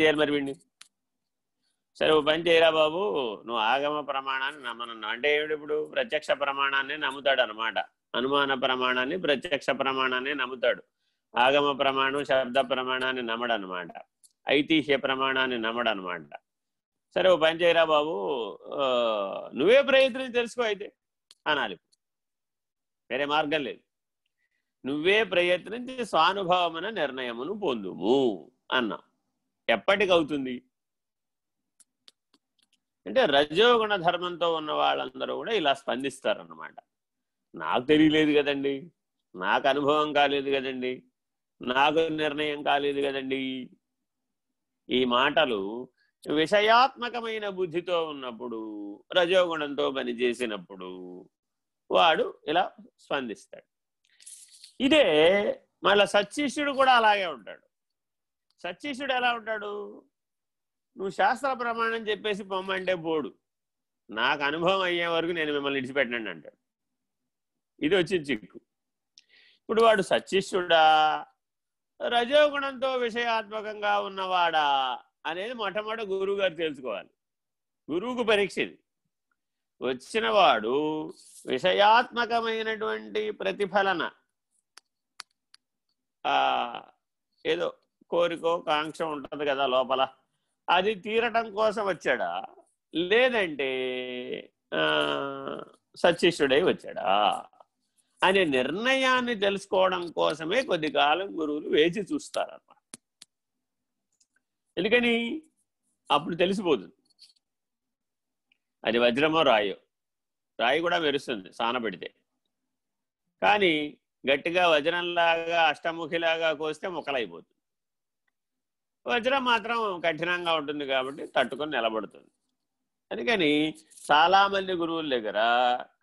చేయాలి మరి వీడిని? సరే ఓ పని చేయరా బాబు. నువ్వు ఆగమ ప్రమాణాన్ని నమ్మనన్నావు. అంటే ఏమిటి ఇప్పుడు? ప్రత్యక్ష ప్రమాణాన్ని నమ్ముతాడు అనమాట అనుమాన ప్రమాణాన్ని ప్రత్యక్ష ప్రమాణాన్ని నమ్ముతాడు. ఆగమ ప్రమాణం శబ్ద ప్రమాణాన్ని నమ్మడనమాట. ఐతిహ్య ప్రమాణాన్ని నమ్మడనమాట. సరే ఓ పని చేయరా బాబు. ఆ, నువ్వే ప్రయత్నం తెలుసుకో అయితే. అనాలి వేరే మార్గం లేదు. నువ్వే ప్రయత్నించి స్వానుభవమున నిర్ణయమును పొందుము అన్నాం. ఎప్పటికవుతుంది? అంటే రజోగుణ ధర్మంతో ఉన్న వాళ్ళందరూ కూడా ఇలా స్పందిస్తారన్నమాట. నాకు తెలియలేదు కదండి. నాకు అనుభవం కాలేదు కదండి. నాకు నిర్ణయం కాలేదు కదండి. ఈ మాటలు విషయాత్మకమైన బుద్ధితో ఉన్నప్పుడు రజోగుణంతో పనిచేసినప్పుడు వాడు ఇలా స్పందిస్తాడు. ఇదే మళ్ళా సత్శిష్యుడు కూడా అలాగే ఉంటాడు. సత్శిష్యుడు ఎలా ఉంటాడు? నువ్వు శాస్త్ర ప్రమాణం చెప్పేసి పొమ్మంటే పోడు. నాకు అనుభవం అయ్యే వరకు నేను మిమ్మల్ని విడిచిపెట్టండి అంటాడు. ఇది వచ్చింది చిక్కు. ఇప్పుడు వాడు సత్శిష్యుడా రజోగుణంతో విషయాత్మకంగా ఉన్నవాడా? అనేది మొట్టమొదటి గురువు గారు తెలుసుకోవాలి. గురువుకు పరీక్ష ఇది. వచ్చినవాడు విషయాత్మకమైనటువంటి ప్రతిఫలన ఆ ఏదో కోరికో కాంక్ష ఉంటుంది కదా లోపల. అది తీరటం కోసం వచ్చాడా? లేదంటే ఆ, సత్శిష్యుడై వచ్చాడా? అనే నిర్ణయాన్ని తెలుసుకోవడం కోసమే కొద్ది కాలం గురువులు వేచి చూస్తారన్నమాట. ఎందుకని? అప్పుడు తెలిసిపోతుంది అది వజ్రమో రాయో. రాయి కూడా మెరుస్తుంది సానపెడితే కానీ గట్టిగా వజ్రంలాగా అష్టముఖిలాగా కోస్తే మొక్కలైపోతుంది. వజ్రం మాత్రం కఠినంగా ఉంటుంది కాబట్టి తట్టుకొని నిలబడుతుంది. అందుకని చాలా మంది గురువుల దగ్గర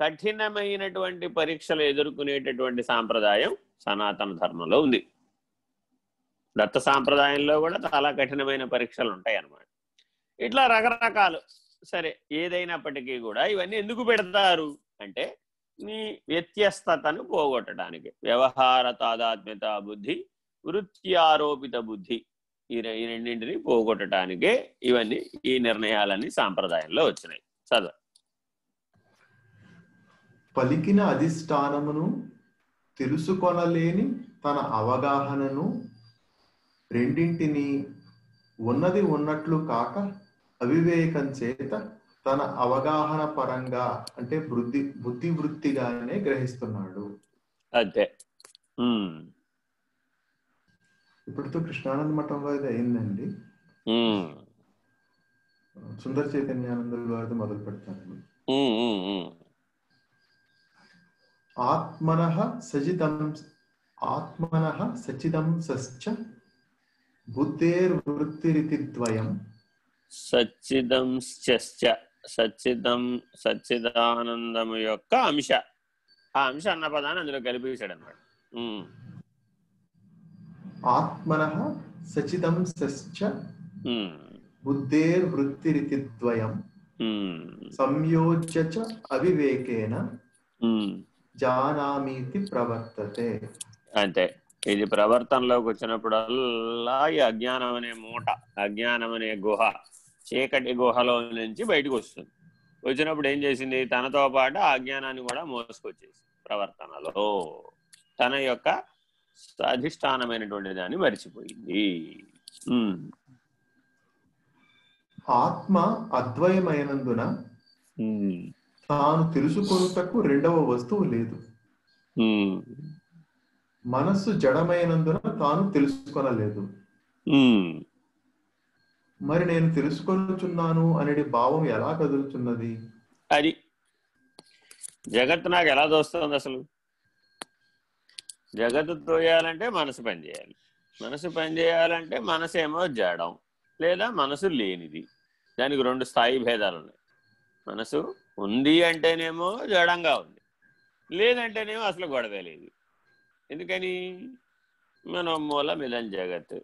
కఠినమైనటువంటి పరీక్షలు ఎదుర్కొనేటటువంటి సాంప్రదాయం సనాతన ధర్మంలో ఉంది. దత్త సాంప్రదాయంలో కూడా చాలా కఠినమైన పరీక్షలు ఉంటాయి అన్నమాట. ఇట్లా రకరకాలు. సరే ఏదైనప్పటికీ కూడా ఇవన్నీ ఎందుకు పెడతారు? అంటే నీ వ్యత్యస్తతను పోగొట్టడానికి. వ్యవహార తాదాత్మ్యత బుద్ధి వృత్తి ఆరోపిత బుద్ధి. ఈ ఈ రెండింటిని పోగొట్టడానికే ఇవన్నీ ఈ నిర్ణయాలన్నీ సాంప్రదాయంలో వచ్చినాయి. చదువు. పలికిన అధిష్టానమును తెలుసుకొనలేని తన అవగాహనను రెండింటిని ఉన్నది ఉన్నట్లు కాక అవివేకం చేత తన అవగాహన పరంగా అంటే బుద్ధి బుద్ధి వృత్తిగానే గ్రహిస్తున్నాడు. అంతే. ఇప్పటితో కృష్ణానంద మఠంలో ఇది అయిందండి. సుందర చైతన్యానందుల వారిది మొదలు పెడతాను. ఆత్మన సజితం ఆత్మన సచిదం సశ్చ బుద్ధేర్వృత్తిరితి ద్వయం సచ్చిదం శ్చ సచ్చిదం సచ్చిదానందము యొక్క అంశ. ఆ అంశ అన్న పదాన్ని అందులో కలిపేశాడు అనమాట ఆత్మన సచిదం సశ్చ బుద్ధేర్వృత్తిరితి ద్వయం సంయోజ్య చ అవివేకేన జానామీతి ప్రవర్తతే. అంతే. ఇది ప్రవర్తనలోకి వచ్చినప్పుడల్లా ఈ అజ్ఞానం అనే మూట అజ్ఞానం అనే గుహ చీకటి గుహలో నుంచి బయటకు వస్తుంది. వచ్చినప్పుడు ఏం చేసింది? తనతో పాటు ఆ అజ్ఞానాన్ని కూడా మోసుకొచ్చేసి ప్రవర్తనలో. తన యొక్క అధిష్టానమైనటువంటి దాన్ని మర్చిపోయింది ఆత్మ అద్వయమైనందున తాను తెలుసుకొనుటకు రెండవ వస్తువు లేదు. మనస్సు జడమైనందున తాను తెలుసుకొనలేదు. మరి నేను తెలుసుకొనుచున్నాను అనేది భావం ఎలా కదులుతున్నది అది జగత్తు నాకు ఎలా దోస్తుంది అసలు జగత్తు తోయాలంటే మనసు పనిచేయాలి మనసు పనిచేయాలంటే మనసు ఏమో జడం లేదా మనసు లేనిది. దానికి రెండు స్థాయి భేదాలు ఉన్నాయి. మనసు ఉంది అంటేనేమో జడంగా ఉంది. లేదంటేనేమో అసలు గొడవే లేదు. ఎందుకని? మనం మూల ఇదం జగత్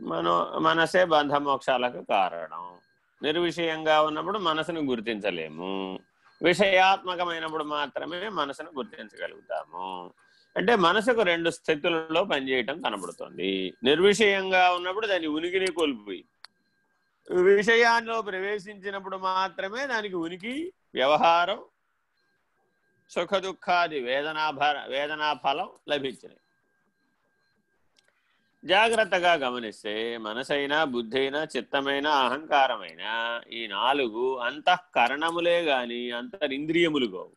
మన మనసే బంధమోక్షాలకు కారణం. నిర్విషయంగా ఉన్నప్పుడు మనసును గుర్తించలేము. విషయాత్మకమైనప్పుడు మాత్రమే మనసును గుర్తించగలుగుతాము. అంటే మనసుకు రెండు స్థితులలో పనిచేయటం కనబడుతుంది. నిర్విషయంగా ఉన్నప్పుడు దాని ఉనికిని కోల్పోయి విషయాల్లో ప్రవేశించినప్పుడు మాత్రమే దానికి ఉనికి వ్యవహారం సుఖ దుఃఖాది వేదనాభర వేదనా ఫలం లభించినాయి. జాగ్రత్తగా గమనిస్తే మనసైనా బుద్ధైనా చిత్తమైన అహంకారమైన ఈ నాలుగు అంతఃకరణములే గాని అంతరింద్రియములు కావు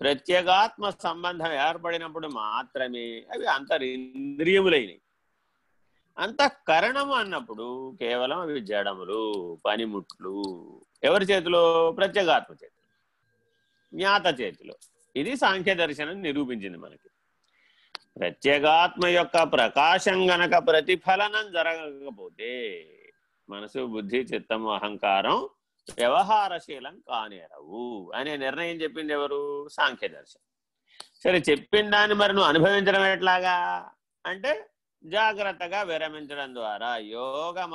ప్రత్యేగాత్మ సంబంధం ఏర్పడినప్పుడు మాత్రమే అవి అంతరింద్రియములైనవి అంతఃకరణము అన్నప్పుడు కేవలం అవి జడములు పనిముట్లు ఎవరి చేతిలో? ప్రత్యేగాత్మ చేతిలో. జ్ఞాత చేతిలో. ఇది సాంఖ్య దర్శనం నిరూపించింది మనకి. ప్రత్యేగాత్మ యొక్క ప్రకాశం గనక ప్రతిఫలనం జరగకపోతే మనసు బుద్ధి చిత్తము అహంకారం వ్యవహారశీలం కానేరవు అనే నిర్ణయం చెప్పింది ఎవరు? సాంఖ్య దర్శనం. సరే చెప్పిన దాన్ని మరి నువ్వు అనుభవించడం ఎట్లాగా? అంటే జాగ్రత్తగా విరమించడం ద్వారా యోగ